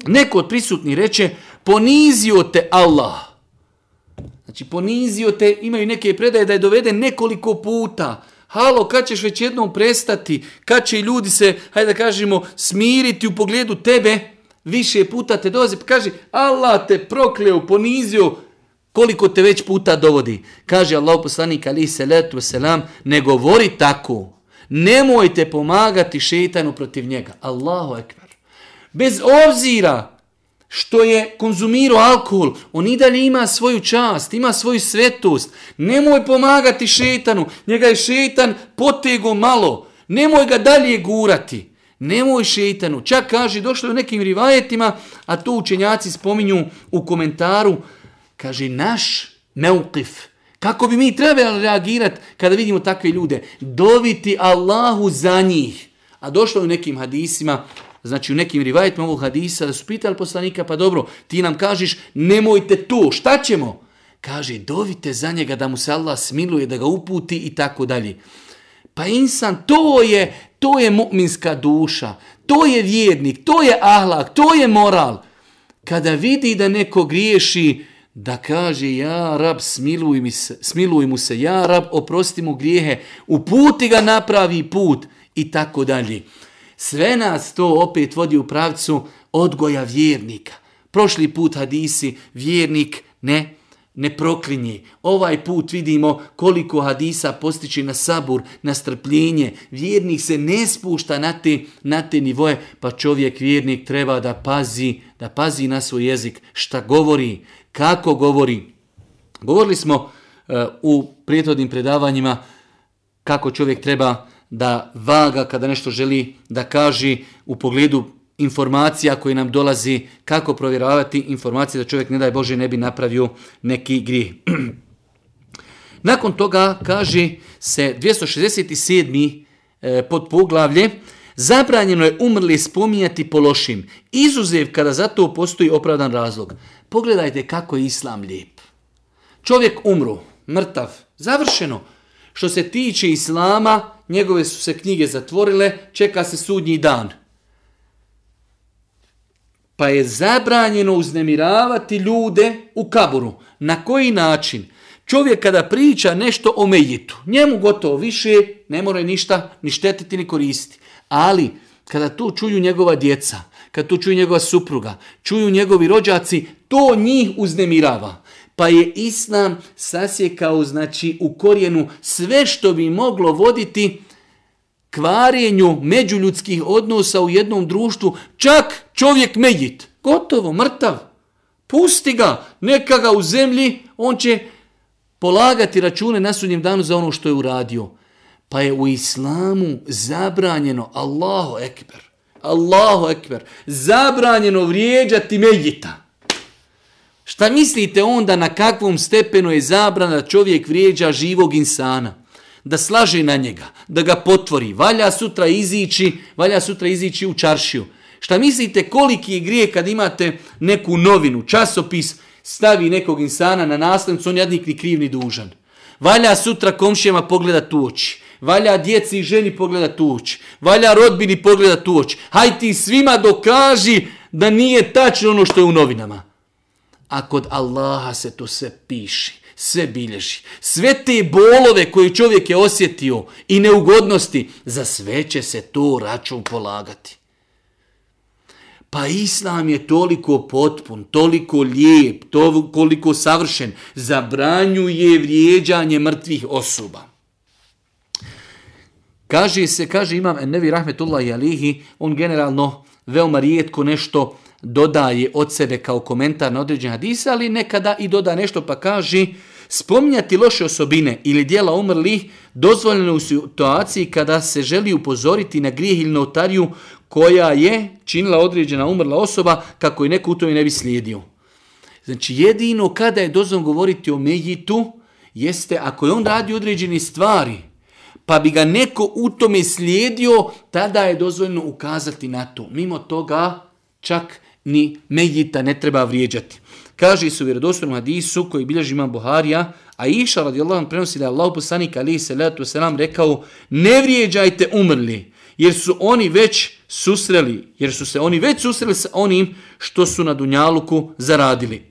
neko od prisutnih reče, ponizio te Allah. Znači, ponizio te, imaju neke predaje da je doveden nekoliko puta. Halo, kad ćeš već jednom prestati? Kad će ljudi se, hajde da kažemo, smiriti u pogledu tebe? Više puta te dolazi, pa kaže, Allah te prokleo, ponizio, koliko te već puta dovodi. Kaže Allah poslanik, ali se letu selam, ne govori tako. Nemojte pomagati šeitanu protiv njega. Allahu ekber. Bez obzira što je konzumirao alkohol, on i dalje ima svoju čast, ima svoju svetost. Nemoj pomagati šetanu, Njega je šetan potego malo. Nemoj ga dalje gurati. Nemoj šetanu. Čak kaže, došlo u nekim rivajetima, a to učenjaci spominju u komentaru, kaže, naš meukif, Kako bi mi trebali reagirati kada vidimo takve ljude? Doviti Allahu za njih. A došlo u nekim hadisima, znači u nekim rivajetima ovog hadisa, da su pitali poslanika, pa dobro, ti nam kažeš, nemojte to, šta ćemo? Kaže, dovite za njega da mu se Allah smiluje, da ga uputi i tako dalje. Pa insan, to je, to je mu'minska duša, to je vjernik, to je ahlak, to je moral. Kada vidi da neko griješi, da kaže ja rab smiluj, mi se, smiluj mu se, ja rab oprosti mu grijehe, uputi ga napravi put i tako dalje. Sve nas to opet vodi u pravcu odgoja vjernika. Prošli put hadisi vjernik ne ne proklinje. Ovaj put vidimo koliko hadisa postiči na sabur, na strpljenje. Vjernik se ne spušta na te, na te nivoje, pa čovjek vjernik treba da pazi, da pazi na svoj jezik, šta govori, kako govori. Govorili smo uh, u prijetodnim predavanjima kako čovjek treba da vaga kada nešto želi da kaže u pogledu informacija koji nam dolazi, kako provjeravati informacije da čovjek, ne daj Bože, ne bi napravio neki grije. *clears throat* Nakon toga kaže se 267. E, pod poglavlje, zabranjeno je umrli spominjati po lošim, izuzev kada za to postoji opravdan razlog. Pogledajte kako je islam lijep. Čovjek umru, mrtav, završeno. Što se tiče islama, njegove su se knjige zatvorile, čeka se sudnji dan – pa je zabranjeno uznemiravati ljude u kaburu. Na koji način? Čovjek kada priča nešto o mejitu, njemu gotovo više ne more ništa ni štetiti ni koristiti. Ali kada to čuju njegova djeca, kada to čuju njegova supruga, čuju njegovi rođaci, to njih uznemirava. Pa je Islam sasjekao znači u korijenu sve što bi moglo voditi kvarenju međuljudskih odnosa u jednom društvu, čak čovjek medjit, gotovo, mrtav. Pusti ga, neka ga u zemlji, on će polagati račune na sudnjem danu za ono što je uradio. Pa je u islamu zabranjeno, Allahu ekber, Allahu ekber, zabranjeno vrijeđati medjita. Šta mislite onda na kakvom stepenu je zabrana da čovjek vrijeđa živog insana? da slaže na njega, da ga potvori, valja sutra izići, valja sutra izići u čaršiju. Šta mislite koliki je grije kad imate neku novinu, časopis, stavi nekog insana na naslednicu, on jadnik ni kriv ni dužan. Valja sutra komšijama pogleda u oči. Valja djeci i ženi pogleda u oči. Valja rodbini pogleda u oči. Haj ti svima dokaži da nije tačno ono što je u novinama. A kod Allaha se to sve piši sve bilježi. Sve te bolove koje čovjek je osjetio i neugodnosti, za sve će se to račun polagati. Pa islam je toliko potpun, toliko lijep, toliko savršen, zabranjuje vrijeđanje mrtvih osoba. Kaže se, kaže imam Nevi Rahmetullahi Alihi, on generalno veoma rijetko nešto dodaje od sebe kao komentar na određen hadis, ali nekada i doda nešto pa kaže spominjati loše osobine ili dijela umrlih dozvoljeno u situaciji kada se želi upozoriti na grijeh ili notariju koja je činila određena umrla osoba kako je neko u tome ne bi slijedio. Znači jedino kada je dozvoljeno govoriti o Mejitu jeste ako je on radi određene stvari pa bi ga neko u tome slijedio, tada je dozvoljeno ukazati na to. Mimo toga čak ni Mejita ne treba vrijeđati. Kaže su u vjerodostojnom hadisu koji bilježi imam Buharija, a iša radijallahu anhu prenosi da je Allah poslanik se salatu wasalam rekao ne vrijeđajte umrli, jer su oni već susreli, jer su se oni već susreli sa onim što su na Dunjaluku zaradili. *clears throat*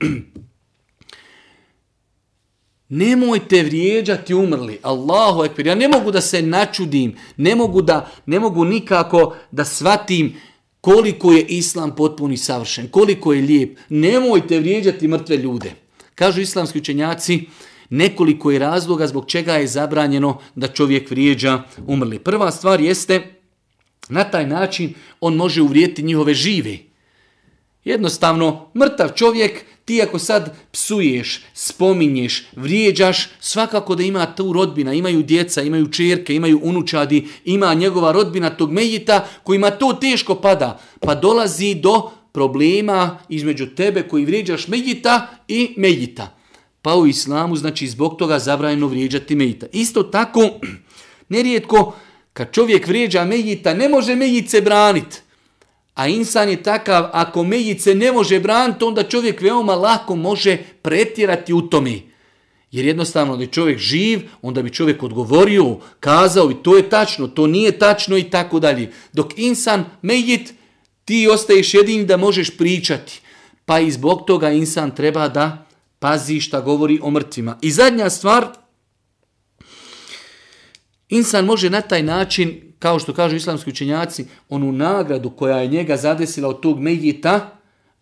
Nemojte vrijeđati umrli. Allahu ekber. Ja ne mogu da se načudim, ne mogu da ne mogu nikako da svatim koliko je islam potpuni savršen, koliko je lijep. Nemojte vrijeđati mrtve ljude. Kažu islamski učenjaci, nekoliko je razloga zbog čega je zabranjeno da čovjek vrijeđa umrli. Prva stvar jeste, na taj način on može uvrijeti njihove žive. Jednostavno, mrtav čovjek ti ako sad psuješ, spominješ, vrijeđaš, svakako da ima tu rodbina, imaju djeca, imaju čerke, imaju unučadi, ima njegova rodbina tog mejita kojima to teško pada. Pa dolazi do problema između tebe koji vrijeđaš mejita i mejita. Pa u islamu znači zbog toga zabranjeno vrijeđati mejita. Isto tako, *clears throat* nerijetko kad čovjek vrijeđa mejita, ne može mejit se braniti. A insan je takav, ako mejice ne može braniti, onda čovjek veoma lako može pretjerati u tome. Jer jednostavno da je čovjek živ, onda bi čovjek odgovorio, kazao i to je tačno, to nije tačno i tako dalje. Dok insan mejit, ti ostaješ jedini da možeš pričati. Pa i zbog toga insan treba da pazi šta govori o mrtvima. I zadnja stvar, insan može na taj način kao što kažu islamski učenjaci, onu nagradu koja je njega zadesila od tog Mejita,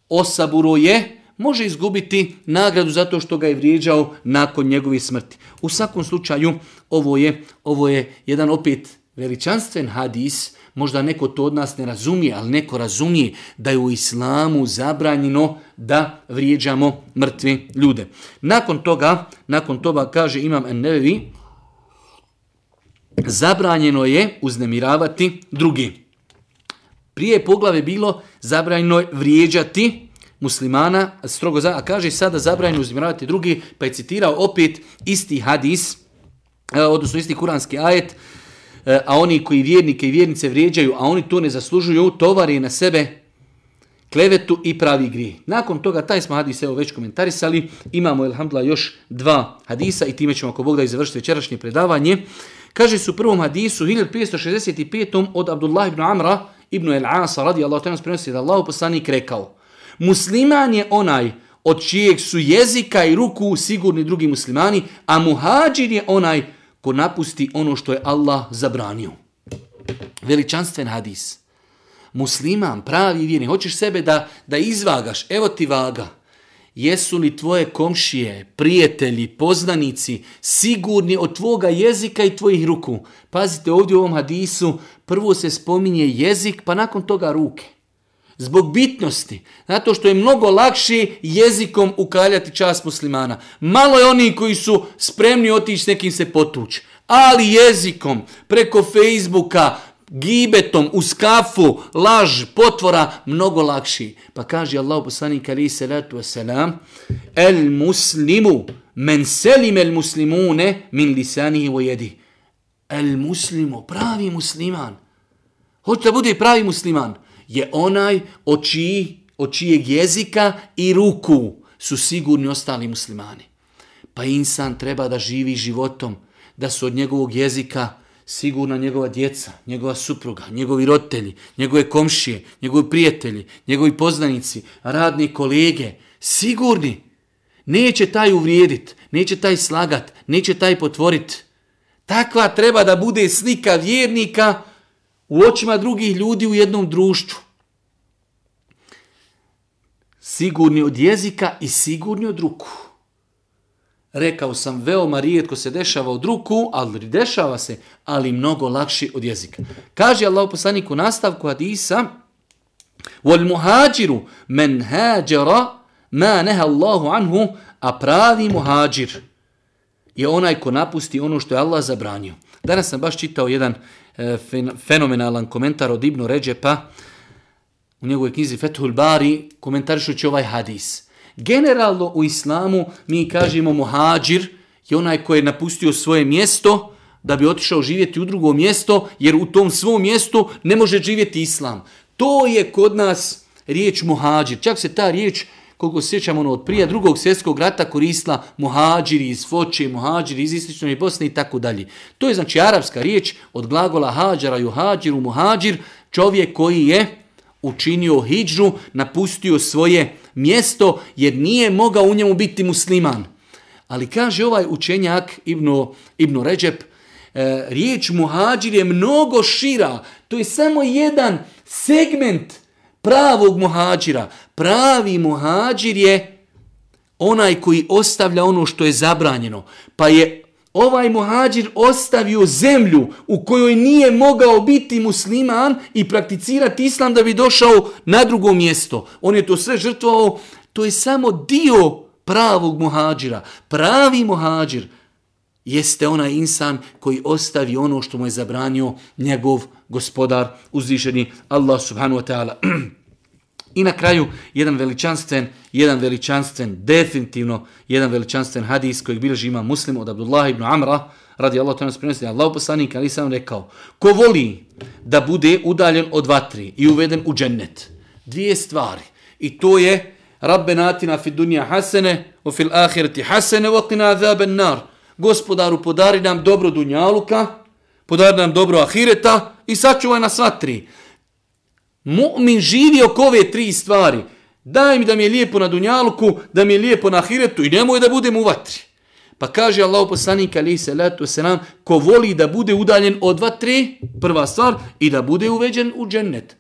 osaburo je, može izgubiti nagradu zato što ga je vrijeđao nakon njegove smrti. U svakom slučaju, ovo je, ovo je jedan opet veličanstven hadis, možda neko to od nas ne razumije, ali neko razumije da je u islamu zabranjeno da vrijeđamo mrtve ljude. Nakon toga, nakon toga kaže Imam Ennevi, zabranjeno je uznemiravati drugi. Prije poglave bilo zabranjeno vrijeđati muslimana, strogo za, a kaže sada zabranjeno uznemiravati drugi, pa je citirao opet isti hadis, e, odnosno isti kuranski ajet, e, a oni koji vjernike i vjernice vrijeđaju, a oni to ne zaslužuju, tovari na sebe klevetu i pravi grije. Nakon toga, taj smo hadis evo već komentarisali, imamo, alhamdulillah, još dva hadisa i time ćemo ako Bog da i završiti večerašnje predavanje. Kaže su u prvom hadisu 1565. od Abdullah ibn Amra ibn El-Asa radijallahu ta'ala prenosi da Allah poslanik rekao Musliman je onaj od čijeg su jezika i ruku sigurni drugi muslimani, a muhađir je onaj ko napusti ono što je Allah zabranio. Veličanstven hadis. Musliman, pravi vjerni, hoćeš sebe da, da izvagaš, evo ti vaga. Jesu li tvoje komšije, prijatelji, poznanici sigurni od tvoga jezika i tvojih ruku? Pazite, ovdje u ovom hadisu prvo se spominje jezik, pa nakon toga ruke. Zbog bitnosti, zato što je mnogo lakše jezikom ukaljati čas muslimana. Malo je oni koji su spremni otići s nekim se potući. Ali jezikom, preko Facebooka, gibetom, uz kafu, laž, potvora, mnogo lakši. Pa kaže Allah poslanik ali salatu wasalam, el muslimu, men selim el muslimune min lisanihi wa jedi. El muslimu, pravi musliman. Hoće da bude pravi musliman. Je onaj od, čiji, od čijeg jezika i ruku su sigurni ostali muslimani. Pa insan treba da živi životom, da su od njegovog jezika sigurno njegova djeca, njegova supruga, njegovi roditelji, njegove komšije, njegovi prijatelji, njegovi poznanici, radni kolege, sigurni. Neće taj uvrijedit, neće taj slagat, neće taj potvorit. Takva treba da bude slika vjernika u očima drugih ljudi u jednom društvu. Sigurni od jezika i sigurni od ruku. Rekao sam, veoma rijetko se dešava od ruku, ali dešava se, ali mnogo lakši od jezika. Kaže Allah poslanik u nastavku hadisa, Wal muhađiru men hađara ma neha Allahu anhu, a pravi muhađir je onaj ko napusti ono što je Allah zabranio. Danas sam baš čitao jedan e, fenomenalan komentar od Ibnu Ređepa u njegovoj knjizi Fethul Bari, komentarišući ovaj hadis. Generalno u islamu mi kažemo muhađir je onaj koji je napustio svoje mjesto da bi otišao živjeti u drugo mjesto, jer u tom svom mjestu ne može živjeti islam. To je kod nas riječ muhađir. Čak se ta riječ, koliko se sjećamo ono, od prije drugog svjetskog rata koristila muhađiri iz Foče, muhađiri iz Istične Bosne i tako dalje. To je znači arapska riječ od glagola hađara, juhađiru, muhađir, čovjek koji je učinio hijđu, napustio svoje mjesto jer nije mogao u njemu biti musliman. Ali kaže ovaj učenjak Ibnu, Ibnu Ređep, e, riječ muhađir je mnogo šira. To je samo jedan segment pravog muhađira. Pravi muhađir je onaj koji ostavlja ono što je zabranjeno. Pa je ovaj muhađir ostavio zemlju u kojoj nije mogao biti musliman i prakticirati islam da bi došao na drugo mjesto. On je to sve žrtvovao. To je samo dio pravog muhađira. Pravi muhađir jeste onaj insan koji ostavi ono što mu je zabranio njegov gospodar uzvišeni Allah subhanu wa ta'ala. *clears throat* I na kraju jedan veličanstven, jedan veličanstven, definitivno jedan veličanstven hadis kojeg bilježi ima muslim od Abdullah ibn Amra, radi Allah to nas prenosi, Allah poslanik, ali sam rekao, ko voli da bude udaljen od vatri i uveden u džennet, dvije stvari, i to je Rabbe natina fi dunja hasene, u fil ahireti hasene, u qina azaben nar, gospodaru podari nam dobro dunjaluka, podari nam dobro ahireta i sačuvaj nas vatri. Mu'min živi oko ove tri stvari. Daj mi da mi je lijepo na dunjalku, da mi je lijepo na ahiretu i nemoj da budem u vatri. Pa kaže Allah poslanik ali se letu se nam, ko voli da bude udaljen od vatre, prva stvar, i da bude uveđen u džennet.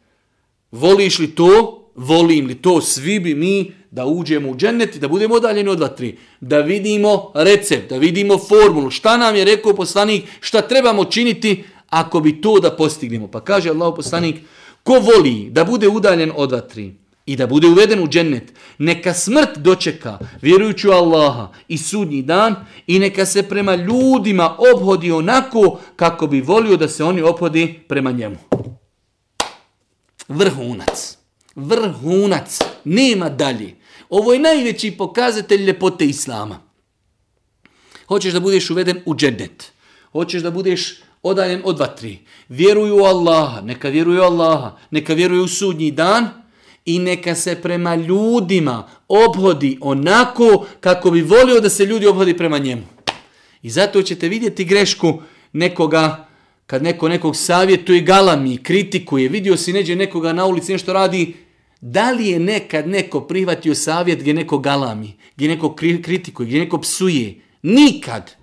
Voliš li to? Volim li to? Svi bi mi da uđemo u džennet i da budemo udaljeni od vatri. Da vidimo recept, da vidimo formulu, šta nam je rekao poslanik, šta trebamo činiti ako bi to da postignemo. Pa kaže Allah poslanik, ko voli da bude udaljen od vatri i da bude uveden u džennet, neka smrt dočeka vjerujući u Allaha i sudnji dan i neka se prema ljudima obhodi onako kako bi volio da se oni obhodi prema njemu. Vrhunac. Vrhunac. Nema dalje. Ovo je najveći pokazatelj ljepote Islama. Hoćeš da budeš uveden u džennet. Hoćeš da budeš odaljen od vatri. Vjeruju u Allaha. Neka vjeruju u Allaha. Neka vjeruju u sudnji dan. I neka se prema ljudima obhodi onako kako bi volio da se ljudi obhodi prema njemu. I zato ćete vidjeti grešku nekoga kad neko nekog savjetuje galami, kritikuje, vidio si neđe nekoga na ulici nešto radi, da li je nekad neko prihvatio savjet gdje neko galami, gdje neko kritikuje, gdje neko psuje? Nikad.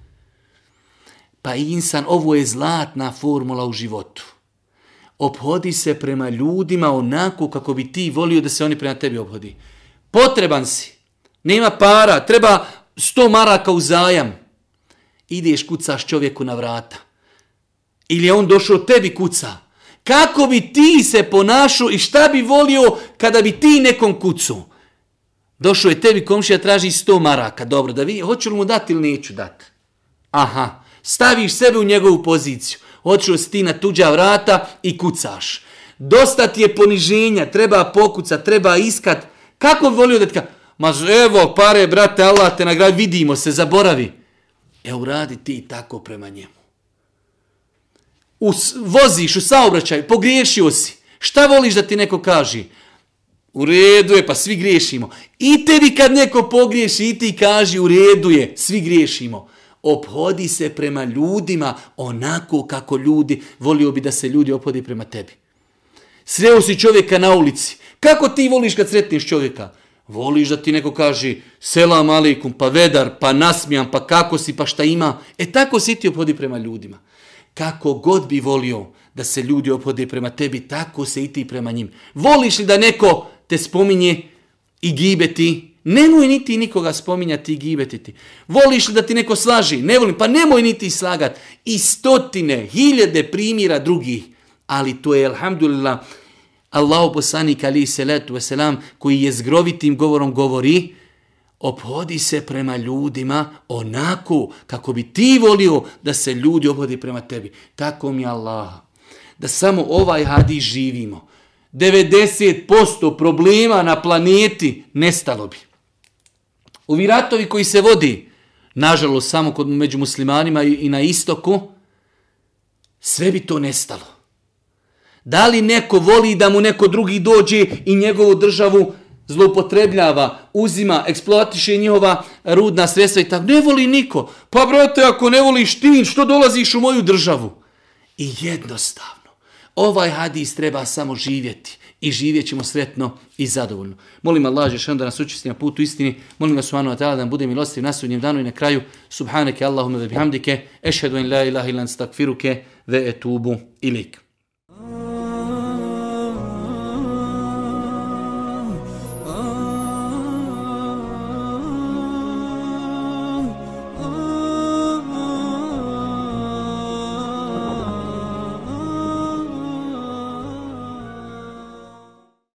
Pa insan, ovo je zlatna formula u životu. Obhodi se prema ljudima onako kako bi ti volio da se oni prema tebi obhodi. Potreban si. Nema para, treba sto maraka u zajam. Ideš kucaš čovjeku na vrata. Ili je on došao tebi kuca. Kako bi ti se ponašao i šta bi volio kada bi ti nekom kucu? Došao je tebi komšija, traži 100 maraka. Dobro, da vidi, hoću li mu dati ili neću dati? Aha, staviš sebe u njegovu poziciju. Hoću si ti na tuđa vrata i kucaš. Dosta ti je poniženja, treba pokuca, treba iskat. Kako bi volio da ti ka... Ma evo pare, brate, Allah te nagradi, vidimo se, zaboravi. E, uradi ti tako prema njemu u, voziš u saobraćaju, pogriješio si. Šta voliš da ti neko kaže? U redu je, pa svi griješimo. I tebi kad neko pogriješi, i ti kaži u redu je, svi griješimo. Ophodi se prema ljudima onako kako ljudi, volio bi da se ljudi ophodi prema tebi. Sreo si čovjeka na ulici. Kako ti voliš kad sretniš čovjeka? Voliš da ti neko kaže selam alikum, pa vedar, pa nasmijan, pa kako si, pa šta ima. E tako si ti ophodi prema ljudima kako god bi volio da se ljudi ophode prema tebi, tako se i ti prema njim. Voliš li da neko te spominje i gibeti? Nemoj niti nikoga spominjati i gibetiti. Voliš li da ti neko slaži? Ne volim, pa nemoj niti slagat. I stotine, hiljade primjera drugih. Ali to je, alhamdulillah, Allahu poslanik ali se letu selam koji je zgrovitim govorom govori, Obhodi se prema ljudima onako kako bi ti volio da se ljudi obhodi prema tebi. Tako mi Allah. Da samo ovaj hadis živimo. 90% problema na planeti nestalo bi. Ovi ratovi koji se vodi, nažalost samo kod među muslimanima i na istoku, sve bi to nestalo. Da li neko voli da mu neko drugi dođe i njegovu državu zloupotrebljava, uzima, eksploatiše njihova rudna sredstva i tako. Ne voli niko. Pa brate, ako ne voliš ti, što dolaziš u moju državu? I jednostavno, ovaj hadis treba samo živjeti i živjet ćemo sretno i zadovoljno. Molim Allah, Žešan, da nas učesti na putu istini. Molim ga Subhanu wa ta'ala da nam bude milostiv na sudnjem danu i na kraju. Subhaneke Allahumma ve bihamdike. Ešhedu in la ilaha ilan stakfiruke ve etubu ilik.